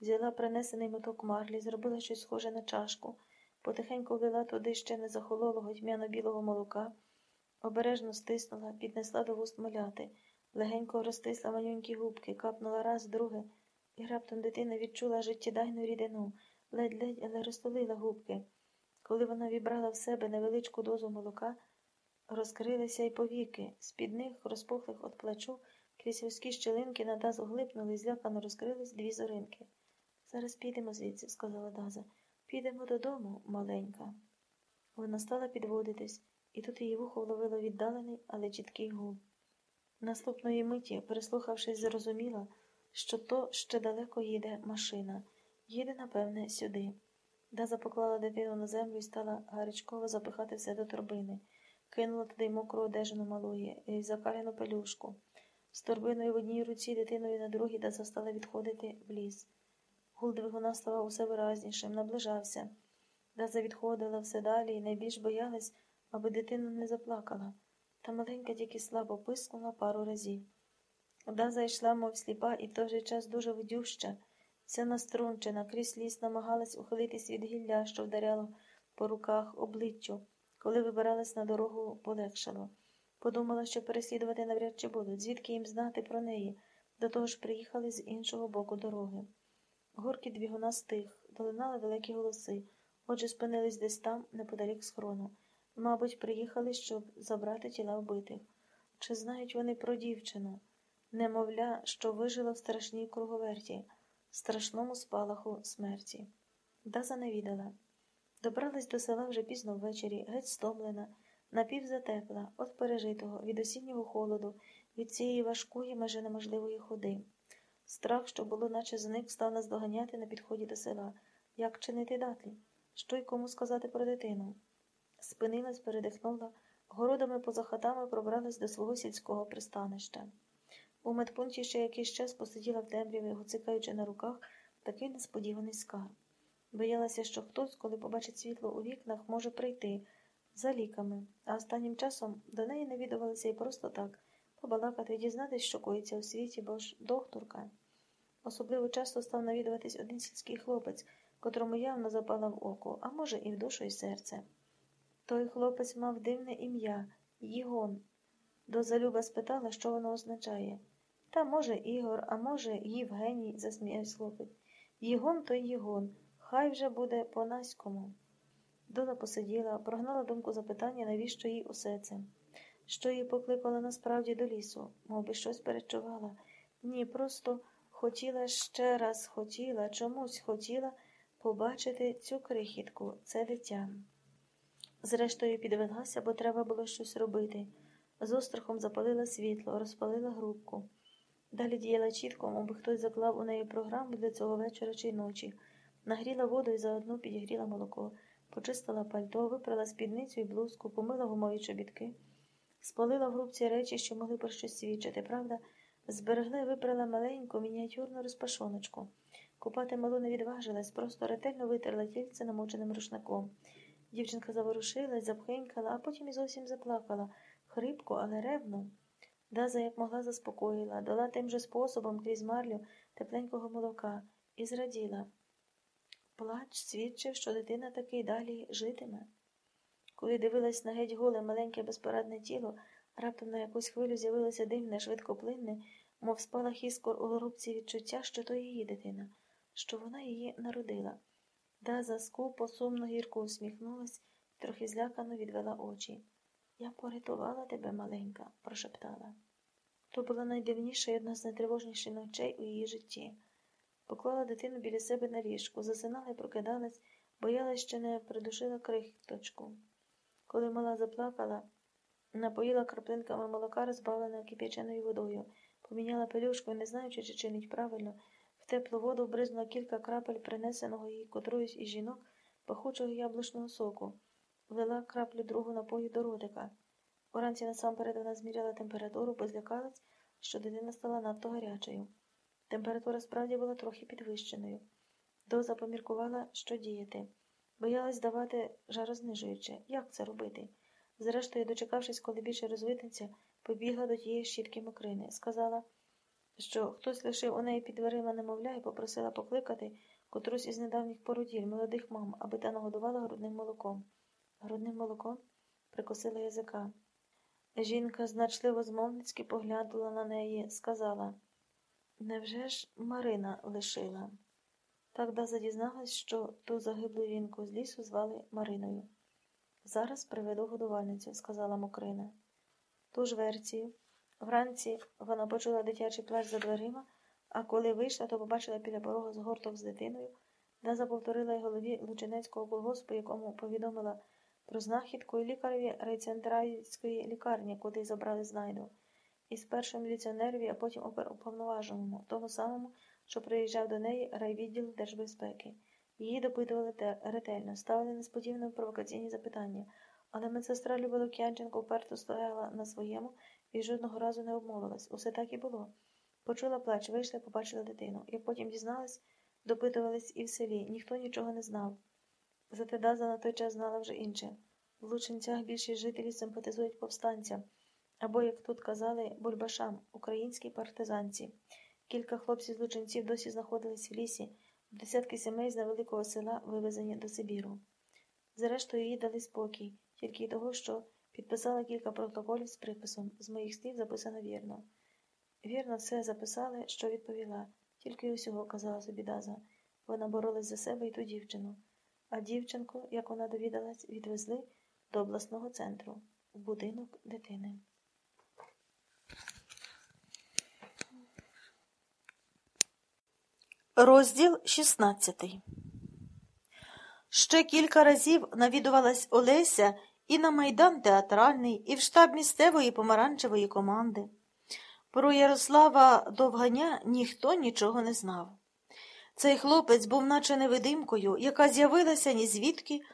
взяла принесений моток марлі, зробила щось схоже на чашку, потихеньку влила туди ще не захололого тьмяно-білого молока, обережно стиснула, піднесла до вуст маляти, легенько розтисла манюнькі губки, капнула раз, друге, і раптом дитина відчула життєдайну рідину, ледь-ледь, але розтулила губки. Коли вона вібрала в себе невеличку дозу молока, розкрилися й повіки, з-під них, розпухлих от плачу, крізь вузькі щелинки на дазу глипнули, злякано розкрились дві зоринки. Зараз підемо звідси, сказала Даза. Підемо додому, маленька. Вона стала підводитись, і тут її вухо вловило віддалений, але чіткий гул. Наступної миті, прислухавшись, зрозуміла, що то ще далеко їде машина. Їде, напевне, сюди. Даза поклала дитину на землю і стала гарячково запихати все до торбини, кинула туди мокру одежину малої і закаляну пелюшку. З торбиною в одній руці, дитиною на другій, Даза стала відходити в ліс. Гул двигуна ставав усе виразнішим, наближався. Даза відходила все далі і найбільш боялась, аби дитина не заплакала, та маленька тільки слабо пискнула пару разів. Даза йшла, мов сліпа, і в той же час дуже видюща, вся наструнчена, крізь ліс намагалась ухилитись від гілля, що вдаряло по руках, обличчю. Коли вибиралась на дорогу, полегшало. Подумала, що переслідувати навряд чи будуть, звідки їм знати про неї, до того ж приїхали з іншого боку дороги. Горкіт двігуна стих, долинали далекі голоси, отже спинились десь там, неподалік схрону. Мабуть, приїхали, щоб забрати тіла вбитих. Чи знають вони про дівчину? Немовля, що вижила в страшній круговерті, страшному спалаху смерті. Даза не відала. Добралась до села вже пізно ввечері, геть стомлена, напівзатепла, от пережитого, від осіннього холоду, від цієї важкої, майже неможливої ходи. Страх, що було, наче зник, став нас доганяти на підході до села. Як чинити далі? Що й кому сказати про дитину? Спинилась, передихнула, городами поза хатами пробралась до свого сільського пристанища. У медпункті ще якийсь час посиділа в темряві, гоцикаючи на руках такий несподіваний скарб. Боялася, що хтось, коли побачить світло у вікнах, може прийти за ліками, а останнім часом до неї навідувалися і просто так побалакати, дізнатись, що коїться у світі, бо ж докторка. Особливо часто став навідуватись один сільський хлопець, котрому явно запала в око, а може, і в душу і серце. Той хлопець мав дивне ім'я Їгон. Дозалюба спитала, що воно означає. Та, може, Ігор, а може, Євгеній, засміявся хлопець. Єгон то Єгон, хай вже буде по-наському. Дола посиділа, прогнала думку запитання, навіщо їй усе це. Що її покликала насправді до лісу, мов би щось перечувала. Ні, просто хотіла ще раз хотіла, чомусь хотіла побачити цю крихітку, це дитя. Зрештою, підвелася, бо треба було щось робити. З острахом запалила світло, розпалила грубку. Далі діяла чітко, мов би хтось заклав у неї програму для цього вечора чи ночі, нагріла воду і заодно підігріла молоко, почистила пальто, випрала спідницю і блузку, помила гумові чобітки, спалила в грубці речі, що могли про щось свідчити, правда, зберегла і випрала маленьку мініатюрну розпашоночку. Купати малу не відважилась, просто ретельно витерла тільце намоченим рушником. Дівчинка заворушилась, запхенькала, а потім і зовсім заплакала, хрипко, але ревно. Даза, як могла, заспокоїла, дала тим же способом крізь марлю тепленького молока і зраділа. Плач свідчив, що дитина таки далі житиме. Коли дивилась на геть голе маленьке безпорадне тіло, раптом на якусь хвилю з'явилося дивне, швидкоплинне, мов спалах іскор у горобці відчуття, що то її дитина, що вона її народила. Даза скупо, сумно гірко усміхнулась трохи злякано відвела очі. Я порятувала тебе, маленька, прошептала. То була найдивніша і одна з найтривожніших ночей у її житті. Поклала дитину біля себе на ліжку, засинала і прокидалась, боялась, що не придушила крихточку. Коли мала заплакала, напоїла краплинками молока, розбавлене кип'яченою водою, поміняла пелюшку і, не знаючи, чи чинить правильно, в теплу воду вбризнула кілька крапель принесеного їй котроюсь із жінок пахучого яблучного соку, влила краплю другу напою до ротика. Уранці насамперед вона зміряла температуру, бо злякалась, що дитина стала надто гарячою. Температура справді була трохи підвищеною. Доза поміркувала, що діяти. Боялась давати жарознижуюче. Як це робити? Зрештою, дочекавшись, коли більше розвититься, побігла до тієї щітки мокрини. Сказала що хтось лишив у неї під дверима немовля і попросила покликати котрусь із недавніх породіль, молодих мам, аби та нагодувала грудним молоком. Грудним молоком? прикусила язика. Жінка значливо змовницьки поглянула на неї, сказала Невже ж Марина лишила? Так Даза дізналась, що ту загиблу жінку з лісу звали Мариною. Зараз приведу годувальницю, сказала Мокрина. Ту ж версію. Вранці вона почула дитячий плач за дверима, а коли вийшла, то побачила біля порога згорток з дитиною, Даза повторила й голові Лучинецького колгоспу, якому повідомила про знахідку і лікареві райцентральської лікарні, куди забрали знайду, і спершу міліціонерові, а потім уповноваженому, тому самому, що приїжджав до неї райвідділ держбезпеки. Її допитували ретельно, ставили несподівано провокаційні запитання, але медсестра Любила Кянченко вперто стояла на своєму і жодного разу не обмовилась. Усе так і було. Почула плач, вийшла, побачила дитину. Як потім дізналась, допитувались і в селі. Ніхто нічого не знав. Зате Даза на той час знала вже інше. В Лучинцях більшість жителів симпатизують повстанцям, або, як тут казали, бульбашам, українській партизанці. Кілька хлопців з Лучинців досі знаходились в лісі, десятки сімей з невеликого села вивезені до Сибіру. Зрештою, їй дали спокій, тільки й того, що підписала кілька протоколів з приписом. З моїх слів записано вірно. Вірно все записали, що відповіла, тільки й усього казала собі Даза. Вона боролась за себе і ту дівчину. А дівчинку, як вона довідалась, відвезли до обласного центру в будинок дитини. Розділ 16 Ще кілька разів навідувалась Олеся і на майдан театральний, і в штаб місцевої помаранчевої команди. Про Ярослава Довганя ніхто нічого не знав. Цей хлопець був наче невидимкою, яка з'явилася ні звідки,